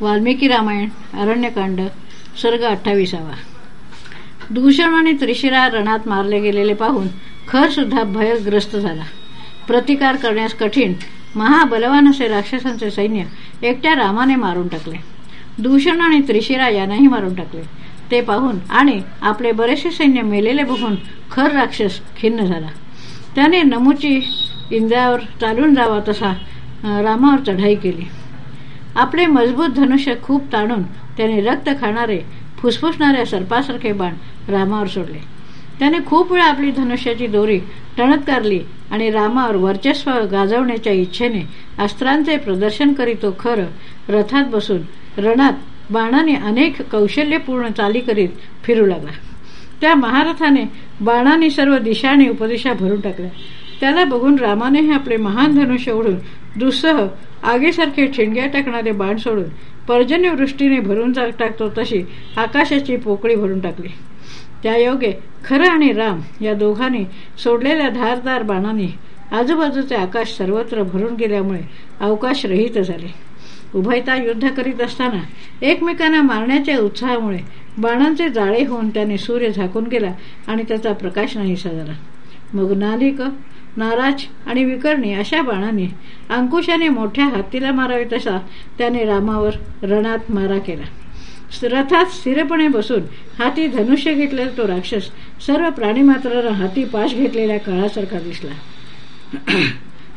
वाल्मिकी रामायण अरण्यकांड सर्ग अठ्ठावीसावा. दूषण आणि त्रिशिरा रणात मारले गेलेले पाहून खर सुद्धा भयग्रस्त झाला. प्रतिकार करण्यास कठीण महाबलवान असे राक्षसांचे सैन्य एकट्या रामाने मारून टाकले. दूषण आणि त्रिशिरा यांनाही मारून टाकले. ते पाहून आणि आपले बरेचसे सैन्य मेलेले बघून खर राक्षस खिन्न झाला. त्याने नमुची इंद्रावर चालून जावा तसा रामावर चढाई केली. आपले मजबूत धनुष्य खूप ताणून त्याने रक्त खाणारे फुसफुसणाऱ्या सर्पासारखे बाण रामावर सोडले. त्याने खूप वेळा आपली धनुष्याची दोरी टणतकारली आणि रामावर वर्चस्व गाजवण्याच्या इच्छेने अस्त्रांचे प्रदर्शन करीत तो खर रथात बसून रणात बाणाने अनेक कौशल्यपूर्ण चाली करीत फिरू लागला. त्या महारथाने बाणाने सर्व दिशा आणि उपदिशा भरून टाकल्या. त्याला बघून रामाने हे आपले महान धनुष्य ओढून दुस्सह आगीसारखे ठिणग्या टाकणारे बाण सोडून पर्जन्यवृष्टीने भरून टाकतो तशी आकाशाची पोकळी भरून टाकली. त्या योगे खरं आणि राम या दोघांनी सोडलेल्या धारदार बाणांनी आजूबाजूचे आकाश सर्वत्र भरून गेल्यामुळे अवकाश रहित झाले. उभयता युद्ध करीत असताना एकमेकांना मारण्याच्या उत्साहामुळे बाणांचे जाळे होऊन त्याने सूर्य झाकून गेला आणि त्याचा प्रकाश नाहीसा झाला. मग नालिक नाराज आणि विकर्णी अशा बाणांनी अंकुशाने मोठ्या हत्तीला मारावे तसा त्याने रामावर रणात मारा केला. रथात स्थिरपणे बसून हाती धनुष्य घेतलेला तो राक्षस सर्व प्राणीमात्राला हाती पाश घेतलेल्या काळासारखा दिसला.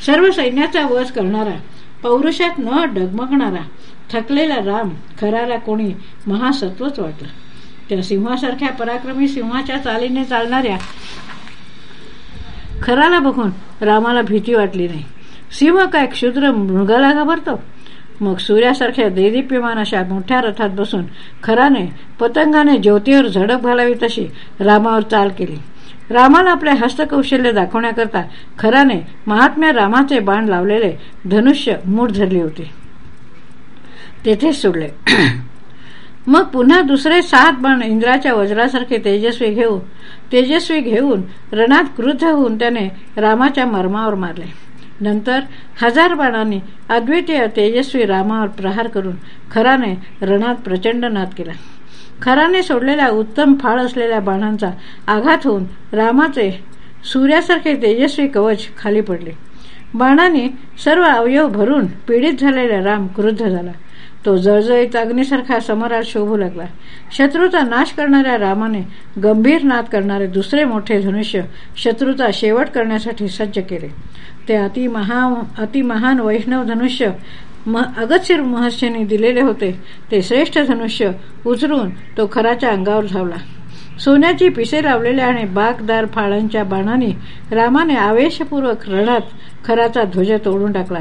सर्व सैन्याचा वध करणारा पौरुषात न डगमगणारा थकलेला राम खराला कोणी महासत्वच वाटला. त्या सिंहासारख्या पराक्रमी सिंहाच्या चालीने चालणाऱ्या खराला बघून रामाला भीती वाटली नाही. सिंह काय क्षुद्र मृगाला घाबरतो. मग सूर्यासारख्या देदीप्यमान अशा मोठ्या रथात बसून खराने पतंगाने ज्योतीवर झडप घालावी तशी रामावर चाल केली. रामाला आपले हस्तकौशल्य दाखवण्याकरता खराने महात्म्या रामाचे बाण लावलेले धनुष्य मूठ धरले होते. तेथेच सोडले. मग पुन्हा दुसरे सात बाण इंद्राच्या वज्रासारखे तेजस्वी घेऊन तेजस्वी घेऊन रणात क्रुद्ध होऊन त्याने रामाच्या मर्मावर मारले. नंतर हजार बाणांनी अद्वितीय तेजस्वी रामावर प्रहार करून खराने रणात प्रचंड नाद केला. खराने सोडलेल्या उत्तम फाळ असलेल्या बाणांचा आघात होऊन रामाचे सूर्यासारखे तेजस्वी कवच खाली पडले. बाणाने सर्व अवयव भरून पीडित झालेला राम क्रुद्ध झाला. तो जळजळीत अग्निसारखा समरात शोभू लागला. शत्रूचा नाश करणाऱ्या रामाने गंभीर नाद करणारे दुसरे मोठे धनुष्य शत्रूचा शेवट करण्यासाठी सज्ज केले. ते अतिमहा अतिमहान वैष्णव धनुष्य अगतशीर महर्षींनी दिलेले होते. ते श्रेष्ठ धनुष्य उचलून तो खराच्या अंगावर धावला. सोन्याची पिसे लावलेल्या आणि बागदार फाळांच्या बाणाने रामाने आवेशपूर्वक रणात खराचा ध्वज तोडून टाकला.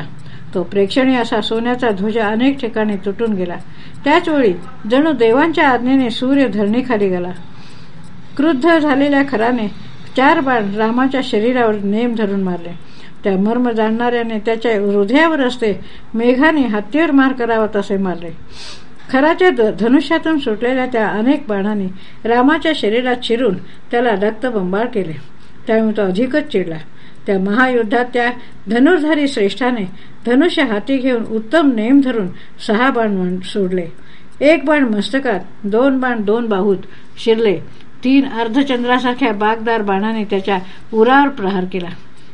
तो प्रेक्षणीय असा सोन्याचा ध्वज अनेक ठिकाणी तुटून गेला. त्याचवेळी जणू देवांच्या आज्ञेने सूर्य धरणीखाली गेला. क्रुद्ध झालेल्या खराने चार बाण रामाच्या शरीरावर नेम धरून मारले. त्या मर्म जाणणाऱ्याने त्याच्या हृदयावर असते मेघाने हत्तीवर मार करावा तसे मारले. खराच्या धनुष्यातून सुटलेल्या त्या अनेक बाणांनी रामाच्या शरीरात शिरून त्याला रक्तबंबाळ केले. त्यामुळे तो अधिकच चिडला. त्या महायुद्धात त्या धनुर्धारी श्रेष्ठाने धनुष्य हाती घेऊन उत्तम नेम धरून सहा बाण सोडले. एक बाण मस्तकात दोन बाण दोन बाहूत शिरले. तीन अर्धचंद्रासारख्या बागदार बाणाने त्याच्या उरावर प्रहार केला.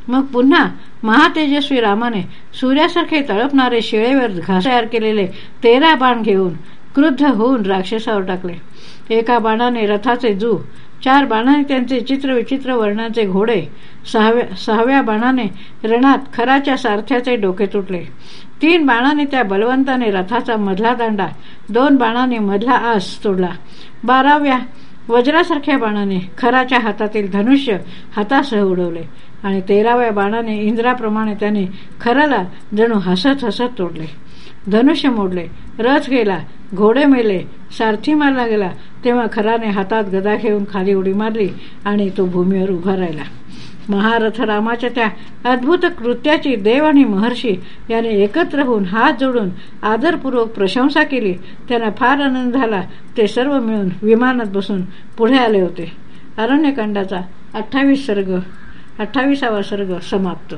मग पुन्हा महातेजस्वी रामाने सूर्यासारखे तळपणारे शिळेवर घास तयार केलेले तेरा बाण घेऊन क्रुद्ध होऊन राक्षसावर टाकले. एका बाणाने रथाचे जू चार बाणाने त्यांचे चित्र विचित्र वर्णाचे घोडे सहाव्या सहाव्या बाणाने रणात खराच्या सारथ्याचे डोके तुटले. तीन बाणाने त्या बलवंताने रथाचा मधला दांडा दोन बाणाने मधला आस तोडला. बाराव्या वज्रासारख्या बाणाने खराच्या हातातील धनुष्य हातासह उडवले आणि तेराव्या बाणाने इंद्राप्रमाणे त्याने खराला जणू हसत हसत तोडले. धनुष्य मोडले रथ गेला घोडे मेले सारथी मारला गेला तेव्हा खराने हातात गदा घेऊन खाली उडी मारली आणि तो भूमीवर उभा राहिला. महारथ रामाच्या त्या अद्भुत कृत्याची देव आणि महर्षी याने एकत्र होऊन हात जोडून आदरपूर्वक प्रशंसा केली. त्यांना फार आनंद झाला. ते सर्व मिळून विमानात बसून पुढे आले होते. अरण्यकांडाचा अठ्ठावीस सर्ग अठ्ठावीसावा सर्ग समाप्त.